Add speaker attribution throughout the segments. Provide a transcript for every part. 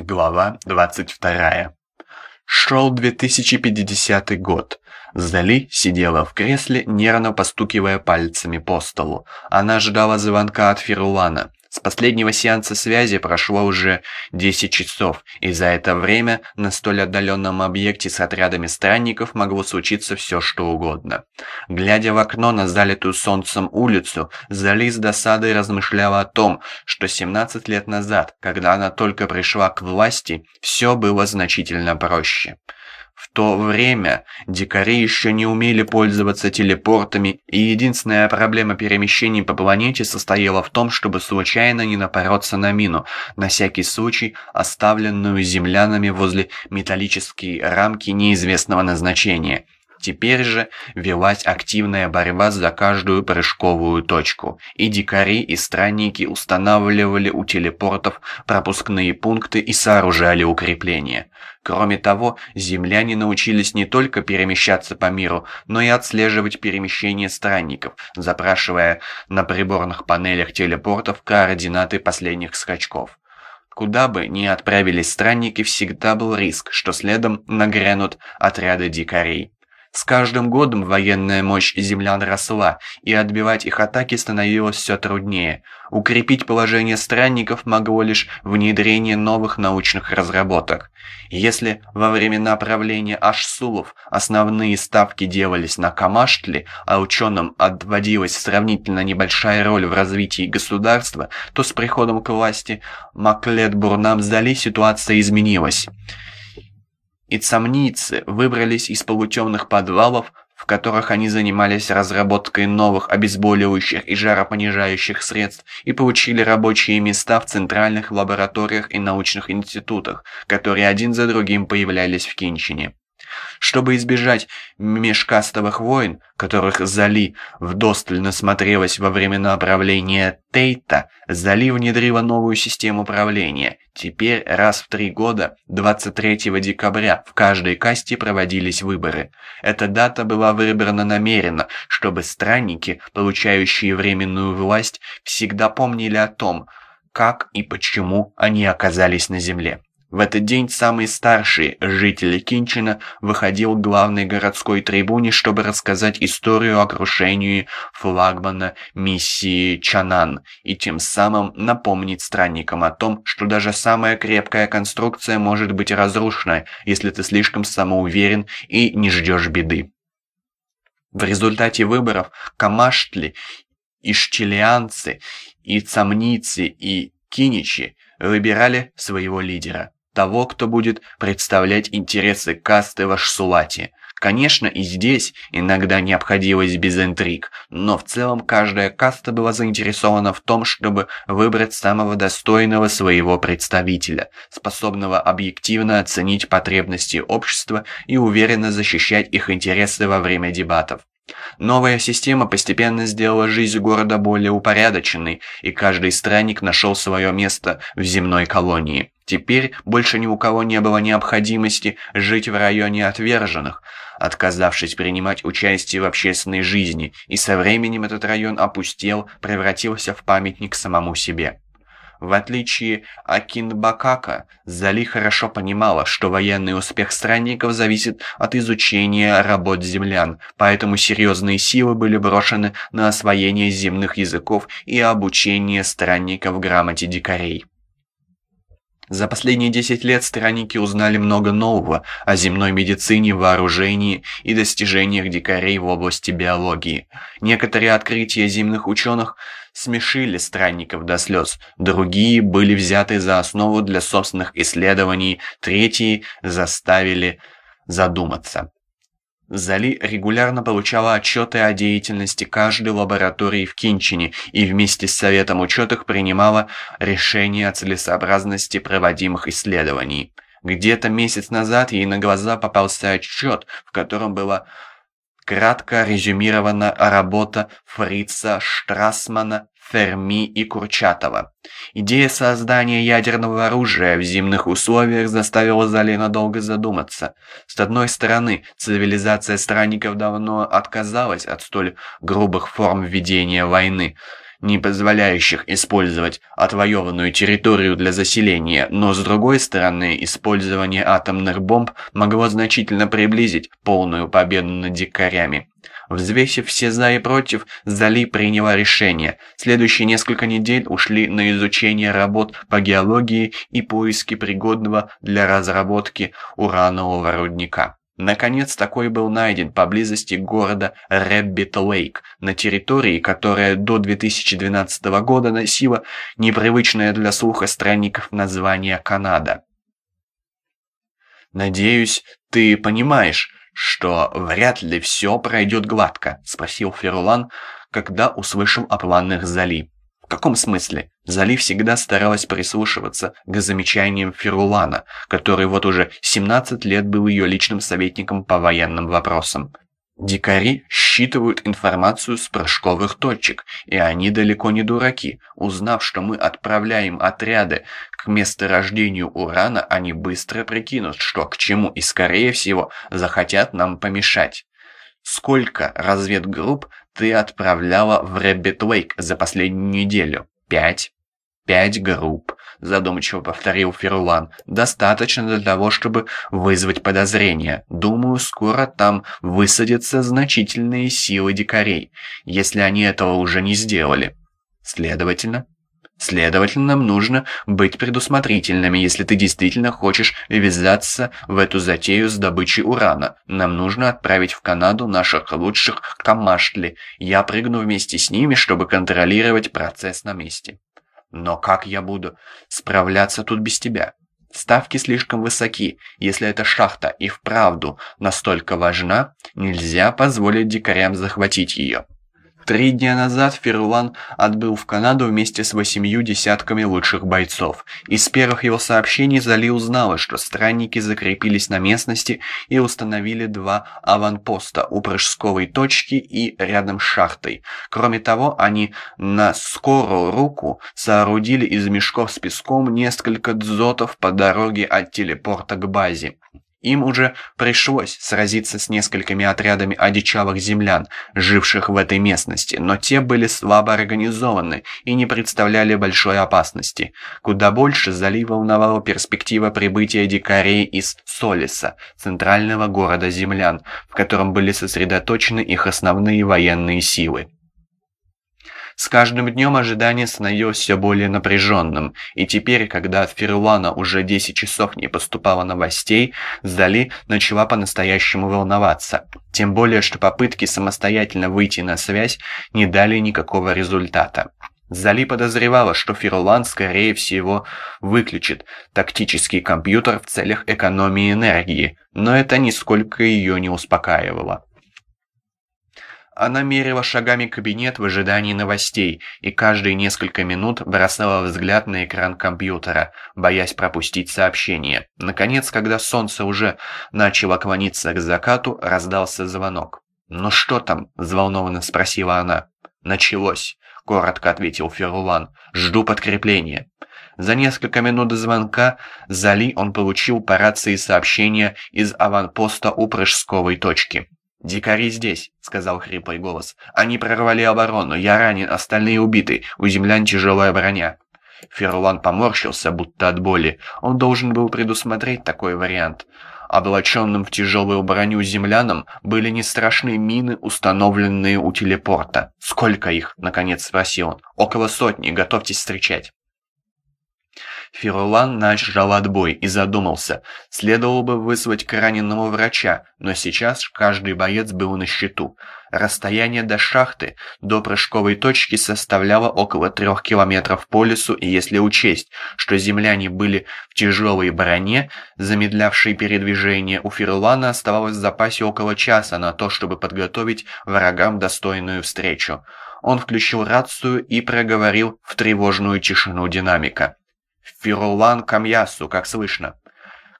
Speaker 1: Глава 22. Шел 2050 год. Зали сидела в кресле, нервно постукивая пальцами по столу. Она ждала звонка от Ферулана. С последнего сеанса связи прошло уже 10 часов, и за это время на столь отдаленном объекте с отрядами странников могло случиться все что угодно. Глядя в окно на залитую солнцем улицу, Зали с досадой размышляла о том, что 17 лет назад, когда она только пришла к власти, все было значительно проще. В то время дикари еще не умели пользоваться телепортами, и единственная проблема перемещений по планете состояла в том, чтобы случайно не напороться на мину, на всякий случай оставленную землянами возле металлической рамки неизвестного назначения. Теперь же велась активная борьба за каждую прыжковую точку, и дикари и странники устанавливали у телепортов пропускные пункты и сооружали укрепления. Кроме того, земляне научились не только перемещаться по миру, но и отслеживать перемещение странников, запрашивая на приборных панелях телепортов координаты последних скачков. Куда бы ни отправились странники, всегда был риск, что следом нагрянут отряды дикарей. С каждым годом военная мощь землян росла, и отбивать их атаки становилось все труднее. Укрепить положение странников могло лишь внедрение новых научных разработок. Если во времена правления Ашсулов основные ставки делались на Камаштле, а ученым отводилась сравнительно небольшая роль в развитии государства, то с приходом к власти Маклет-Бурнам-Зали ситуация изменилась и цамнийцы выбрались из полутемных подвалов, в которых они занимались разработкой новых обезболивающих и жаропонижающих средств и получили рабочие места в центральных лабораториях и научных институтах, которые один за другим появлялись в Кинчине. Чтобы избежать межкастовых войн, которых Зали вдосталь насмотрелась во времена правления Тейта, Зали внедрила новую систему управления. Теперь раз в три года, 23 декабря, в каждой касте проводились выборы. Эта дата была выбрана намеренно, чтобы странники, получающие временную власть, всегда помнили о том, как и почему они оказались на земле. В этот день самый старший житель Кинчина выходил к главной городской трибуне, чтобы рассказать историю о крушении флагмана миссии Чанан и тем самым напомнить странникам о том, что даже самая крепкая конструкция может быть разрушена, если ты слишком самоуверен и не ждешь беды. В результате выборов Камаштли, Ишчелианцы, и Цамницы и Киничи выбирали своего лидера того, кто будет представлять интересы касты в Ашсулате. Конечно, и здесь иногда не обходилось без интриг, но в целом каждая каста была заинтересована в том, чтобы выбрать самого достойного своего представителя, способного объективно оценить потребности общества и уверенно защищать их интересы во время дебатов. Новая система постепенно сделала жизнь города более упорядоченной, и каждый странник нашел свое место в земной колонии. Теперь больше ни у кого не было необходимости жить в районе отверженных, отказавшись принимать участие в общественной жизни, и со временем этот район опустел, превратился в памятник самому себе. В отличие от Кинбакака, Зали хорошо понимала, что военный успех странников зависит от изучения работ землян, поэтому серьезные силы были брошены на освоение земных языков и обучение странников грамоте дикарей. За последние 10 лет странники узнали много нового о земной медицине, вооружении и достижениях дикарей в области биологии. Некоторые открытия земных ученых смешили странников до слез, другие были взяты за основу для собственных исследований, третьи заставили задуматься. Зали регулярно получала отчеты о деятельности каждой лаборатории в Кинчине и вместе с Советом учетов принимала решения о целесообразности проводимых исследований. Где-то месяц назад ей на глаза попался отчет, в котором было Кратко резюмирована работа Фрица Штрасмана, Ферми и Курчатова. Идея создания ядерного оружия в земных условиях заставила Зали надолго задуматься. С одной стороны, цивилизация странников давно отказалась от столь грубых форм ведения войны. не позволяющих использовать отвоеванную территорию для заселения, но с другой стороны, использование атомных бомб могло значительно приблизить полную победу над дикарями. Взвесив все «за» и «против», Зали приняла решение. Следующие несколько недель ушли на изучение работ по геологии и поиски пригодного для разработки уранового рудника. Наконец, такой был найден поблизости города Рэббит-Лейк, на территории, которая до 2012 года носила непривычное для слуха странников название Канада. «Надеюсь, ты понимаешь, что вряд ли все пройдет гладко?» – спросил Ферулан, когда услышал о планах Зали. В каком смысле? Зали всегда старалась прислушиваться к замечаниям Ферулана, который вот уже 17 лет был ее личным советником по военным вопросам. Дикари считывают информацию с прыжковых точек, и они далеко не дураки. Узнав, что мы отправляем отряды к месторождению урана, они быстро прикинут, что к чему, и скорее всего захотят нам помешать. Сколько разведгрупп ты отправляла в Рэббит-Лейк за последнюю неделю? Пять? Пять групп, задумчиво повторил Ферулан. Достаточно для того, чтобы вызвать подозрения. Думаю, скоро там высадятся значительные силы дикарей, если они этого уже не сделали. Следовательно, Следовательно, нам нужно быть предусмотрительными, если ты действительно хочешь ввязаться в эту затею с добычей урана. Нам нужно отправить в Канаду наших лучших камаштли. Я прыгну вместе с ними, чтобы контролировать процесс на месте. Но как я буду справляться тут без тебя? Ставки слишком высоки. Если эта шахта и вправду настолько важна, нельзя позволить дикарям захватить ее. Три дня назад Ферлан отбыл в Канаду вместе с восемью десятками лучших бойцов. Из первых его сообщений Зали узнала, что странники закрепились на местности и установили два аванпоста у прыжковой точки и рядом с шахтой. Кроме того, они на скорую руку соорудили из мешков с песком несколько дзотов по дороге от телепорта к базе. Им уже пришлось сразиться с несколькими отрядами одичалых землян, живших в этой местности, но те были слабо организованы и не представляли большой опасности. Куда больше залив волновала перспектива прибытия дикарей из Солиса, центрального города землян, в котором были сосредоточены их основные военные силы. С каждым днем ожидание становилось все более напряженным, и теперь, когда от Ферлана уже 10 часов не поступало новостей, Зали начала по-настоящему волноваться. Тем более, что попытки самостоятельно выйти на связь не дали никакого результата. Зали подозревала, что Ферлан, скорее всего, выключит тактический компьютер в целях экономии энергии, но это нисколько ее не успокаивало. Она мерила шагами кабинет в ожидании новостей и каждые несколько минут бросала взгляд на экран компьютера, боясь пропустить сообщение. Наконец, когда солнце уже начало клониться к закату, раздался звонок. «Ну что там?» – взволнованно спросила она. «Началось», – коротко ответил Ферулан. «Жду подкрепления». За несколько минут до звонка Зали он получил по рации сообщение из аванпоста у точки. «Дикари здесь», — сказал хриплый голос. «Они прорвали оборону. Я ранен, остальные убиты. У землян тяжелая броня». Ферлан поморщился, будто от боли. Он должен был предусмотреть такой вариант. Облаченным в тяжелую броню землянам были не страшные мины, установленные у телепорта. «Сколько их?» — наконец спросил он. «Около сотни. Готовьтесь встречать». Фирулан нажал отбой и задумался. Следовало бы вызвать к раненому врача, но сейчас каждый боец был на счету. Расстояние до шахты, до прыжковой точки составляло около трех километров по лесу, и если учесть, что земляне были в тяжелой броне, замедлявшей передвижение, у Фирлана оставалось в запасе около часа на то, чтобы подготовить врагам достойную встречу. Он включил рацию и проговорил в тревожную тишину динамика. Фирулан Камьясу, как слышно».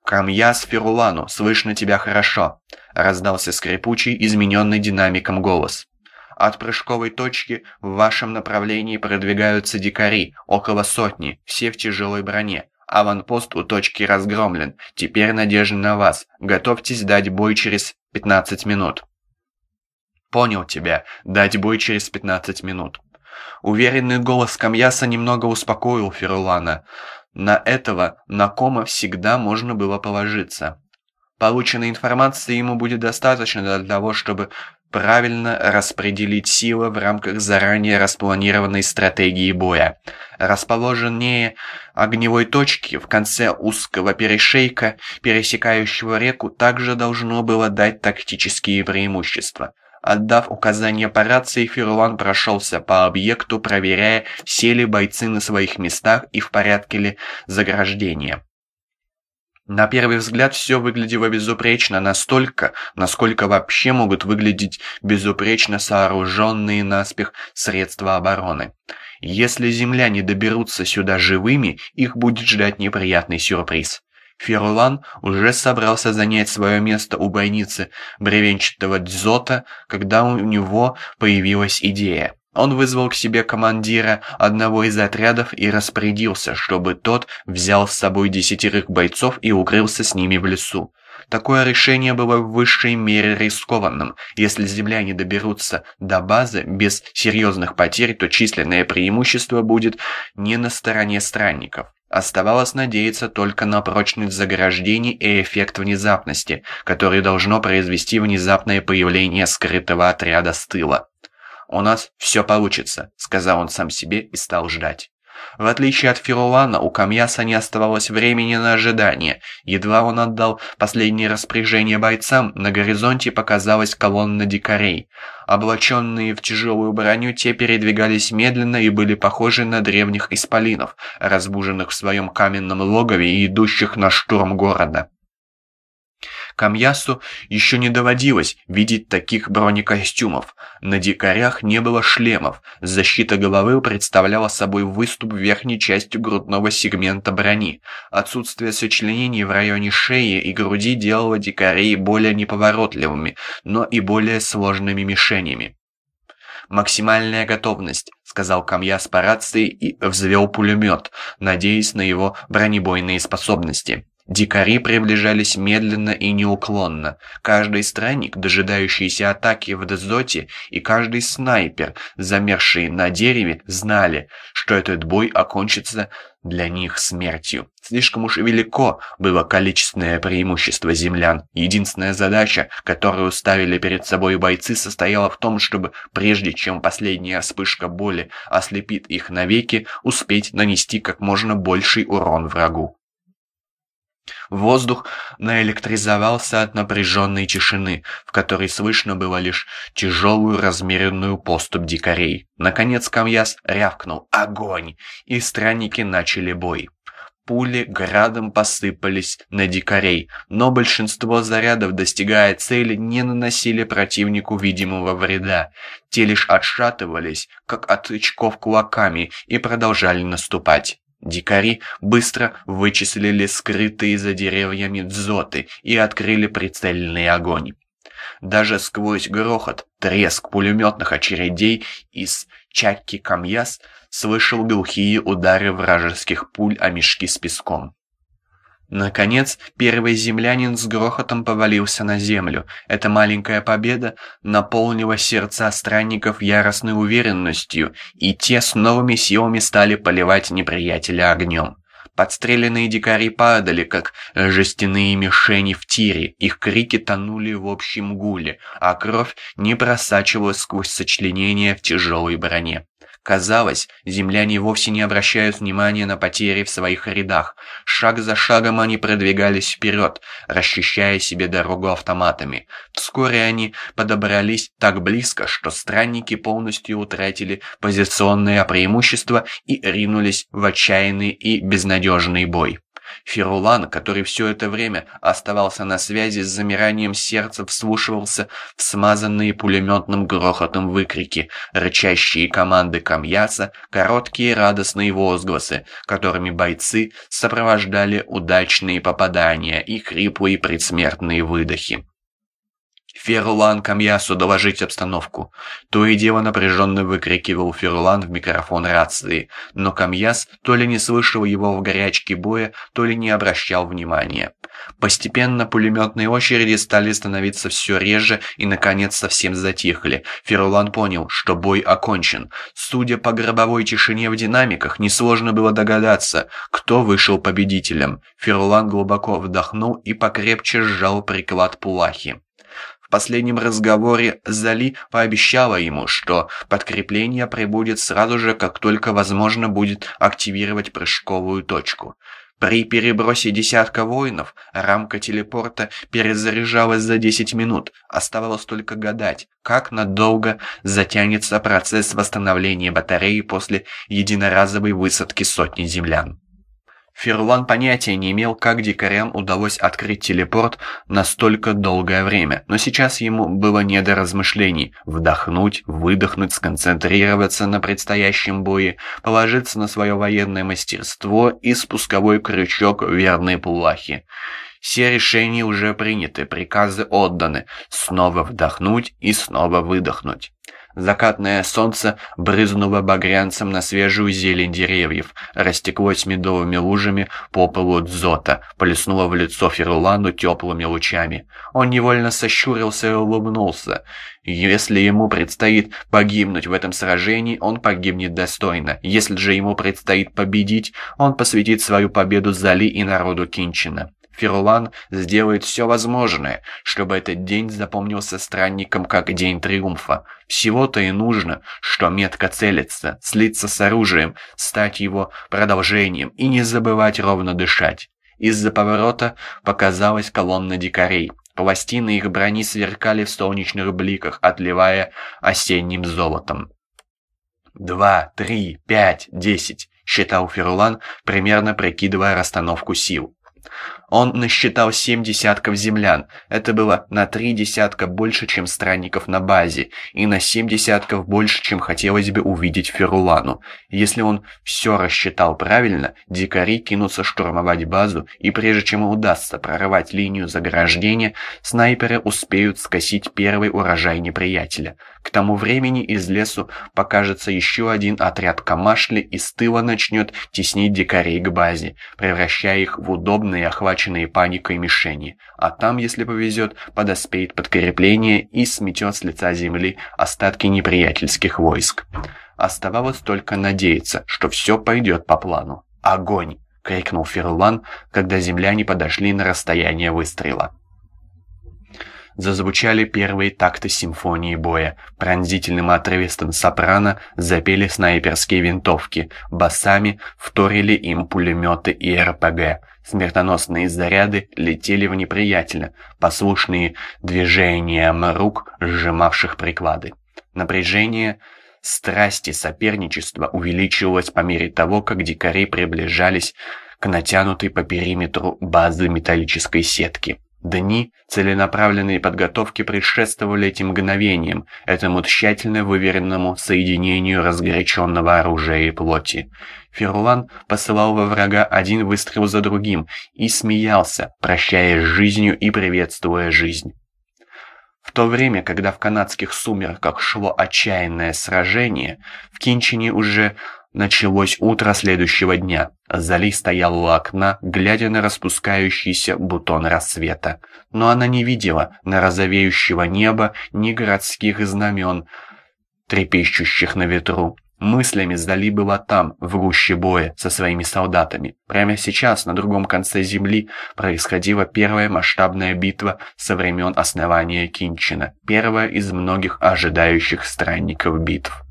Speaker 1: «Камьяс Фирулану, слышно тебя хорошо», — раздался скрипучий, измененный динамиком голос. «От прыжковой точки в вашем направлении продвигаются дикари, около сотни, все в тяжелой броне. Аванпост у точки разгромлен, теперь надежда на вас. Готовьтесь дать бой через 15 минут». «Понял тебя, дать бой через 15 минут». Уверенный голос Камьяса немного успокоил Ферулана. На этого Накома всегда можно было положиться. Полученной информации ему будет достаточно для того, чтобы правильно распределить силы в рамках заранее распланированной стратегии боя. Расположеннее огневой точки в конце узкого перешейка, пересекающего реку, также должно было дать тактические преимущества. Отдав указание по рации, Ферлан прошелся по объекту, проверяя, все ли бойцы на своих местах и в порядке ли заграждения. На первый взгляд все выглядело безупречно, настолько, насколько вообще могут выглядеть безупречно сооруженные наспех средства обороны. Если земляне доберутся сюда живыми, их будет ждать неприятный сюрприз. Ферулан уже собрался занять свое место у бойницы бревенчатого дзота, когда у него появилась идея. Он вызвал к себе командира одного из отрядов и распорядился, чтобы тот взял с собой десятерых бойцов и укрылся с ними в лесу. Такое решение было в высшей мере рискованным. Если земляне доберутся до базы без серьезных потерь, то численное преимущество будет не на стороне странников. Оставалось надеяться только на прочность заграждений и эффект внезапности, который должно произвести внезапное появление скрытого отряда с тыла. «У нас все получится», — сказал он сам себе и стал ждать. В отличие от Фирулана, у Камьяса не оставалось времени на ожидание. Едва он отдал последнее распоряжение бойцам, на горизонте показалась колонна дикарей. Облаченные в тяжелую броню, те передвигались медленно и были похожи на древних исполинов, разбуженных в своем каменном логове и идущих на штурм города. Камьясу еще не доводилось видеть таких бронекостюмов. На дикарях не было шлемов. Защита головы представляла собой выступ верхней части грудного сегмента брони. Отсутствие сочленений в районе шеи и груди делало дикарей более неповоротливыми, но и более сложными мишенями. «Максимальная готовность», — сказал Камьяс по рации и взвел пулемет, надеясь на его бронебойные способности. Дикари приближались медленно и неуклонно. Каждый странник, дожидающийся атаки в Дезоте, и каждый снайпер, замерший на дереве, знали, что этот бой окончится для них смертью. Слишком уж велико было количественное преимущество землян. Единственная задача, которую ставили перед собой бойцы, состояла в том, чтобы, прежде чем последняя вспышка боли ослепит их навеки, успеть нанести как можно больший урон врагу. Воздух наэлектризовался от напряженной тишины, в которой слышно было лишь тяжелую размеренную поступь дикарей. Наконец Камьяс рявкнул «Огонь!» и странники начали бой. Пули градом посыпались на дикарей, но большинство зарядов, достигая цели, не наносили противнику видимого вреда. Те лишь отшатывались, как от очков кулаками, и продолжали наступать. Дикари быстро вычислили скрытые за деревьями дзоты и открыли прицельный огонь. Даже сквозь грохот, треск пулеметных очередей из чакки камьяс слышал глухие удары вражеских пуль о мешки с песком. Наконец, первый землянин с грохотом повалился на землю. Эта маленькая победа наполнила сердца странников яростной уверенностью, и те с новыми силами стали поливать неприятеля огнем. Подстреленные дикари падали, как жестяные мишени в тире, их крики тонули в общем гуле, а кровь не просачивалась сквозь сочленения в тяжелой броне. Казалось, земляне вовсе не обращают внимания на потери в своих рядах. Шаг за шагом они продвигались вперед, расчищая себе дорогу автоматами. Вскоре они подобрались так близко, что странники полностью утратили позиционное преимущество и ринулись в отчаянный и безнадежный бой. Фирулан, который все это время оставался на связи с замиранием сердца, вслушивался в смазанные пулеметным грохотом выкрики, рычащие команды камьяса, короткие радостные возгласы, которыми бойцы сопровождали удачные попадания и хриплые предсмертные выдохи. «Ферулан Камьясу доложить обстановку!» То и дело напряженно выкрикивал Ферулан в микрофон рации, но Камьяс то ли не слышал его в горячке боя, то ли не обращал внимания. Постепенно пулеметные очереди стали становиться все реже и, наконец, совсем затихли. Ферулан понял, что бой окончен. Судя по гробовой тишине в динамиках, несложно было догадаться, кто вышел победителем. Ферулан глубоко вдохнул и покрепче сжал приклад Пулахи. Последнем разговоре Зали пообещала ему, что подкрепление прибудет сразу же, как только возможно будет активировать прыжковую точку. При перебросе десятка воинов рамка телепорта перезаряжалась за 10 минут. Оставалось только гадать, как надолго затянется процесс восстановления батареи после единоразовой высадки сотни землян. Ферлан понятия не имел, как дикарям удалось открыть телепорт на столько долгое время, но сейчас ему было не до размышлений. Вдохнуть, выдохнуть, сконцентрироваться на предстоящем бое, положиться на свое военное мастерство и спусковой крючок верной плахи. Все решения уже приняты, приказы отданы. Снова вдохнуть и снова выдохнуть. Закатное солнце брызнуло багрянцем на свежую зелень деревьев, растеклось медовыми лужами по полу дзота, полеснуло в лицо Ферулану теплыми лучами. Он невольно сощурился и улыбнулся. Если ему предстоит погибнуть в этом сражении, он погибнет достойно. Если же ему предстоит победить, он посвятит свою победу Зали и народу Кинчина. Ферулан сделает все возможное, чтобы этот день запомнился странникам как день триумфа. Всего-то и нужно, что метко целиться, слиться с оружием, стать его продолжением и не забывать ровно дышать. Из-за поворота показалась колонна дикарей. Пластины их брони сверкали в солнечных бликах, отливая осенним золотом. «Два, три, пять, десять», — считал Ферулан, примерно прикидывая расстановку сил. Он насчитал семь десятков землян. Это было на три десятка больше, чем странников на базе, и на семь десятков больше, чем хотелось бы увидеть Ферулану. Если он все рассчитал правильно, дикари кинутся штурмовать базу, и прежде чем удастся прорвать линию заграждения, снайперы успеют скосить первый урожай неприятеля. К тому времени из лесу покажется еще один отряд камашли и с тыла начнет теснить дикарей к базе, превращая их в удобные охваченные паникой мишени. А там, если повезет, подоспеет подкрепление и сметет с лица земли остатки неприятельских войск. Оставалось только надеяться, что все пойдет по плану. «Огонь!» — крикнул Ферлан, когда земляне подошли на расстояние выстрела. Зазвучали первые такты симфонии боя. Пронзительным отрывистым сопрано запели снайперские винтовки. Басами вторили им пулеметы и РПГ. Смертоносные заряды летели в неприятеля, послушные движениям рук, сжимавших приклады. Напряжение страсти соперничества увеличивалось по мере того, как дикари приближались к натянутой по периметру базы металлической сетки. Дни целенаправленной подготовки предшествовали этим мгновениям, этому тщательно выверенному соединению разгоряченного оружия и плоти. Ферулан посылал во врага один выстрел за другим и смеялся, прощаясь с жизнью и приветствуя жизнь. В то время, когда в канадских сумерках шло отчаянное сражение, в Кинчине уже Началось утро следующего дня. Зали стояла у окна, глядя на распускающийся бутон рассвета. Но она не видела на розовеющего неба ни городских знамен, трепещущих на ветру. Мыслями Зали была там, в гуще боя, со своими солдатами. Прямо сейчас, на другом конце земли, происходила первая масштабная битва со времен основания Кинчина. Первая из многих ожидающих странников битв.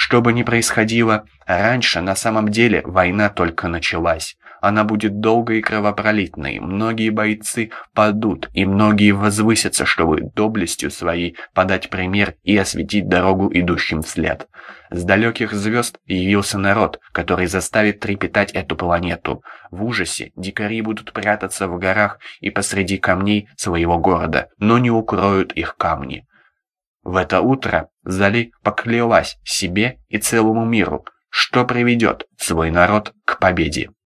Speaker 1: Что бы ни происходило, раньше на самом деле война только началась. Она будет долгой и кровопролитной, многие бойцы падут, и многие возвысятся, чтобы доблестью своей подать пример и осветить дорогу идущим вслед. С далеких звезд явился народ, который заставит трепетать эту планету. В ужасе дикари будут прятаться в горах и посреди камней своего города, но не укроют их камни. В это утро Зали поклялась себе и целому миру, что приведет свой народ к победе.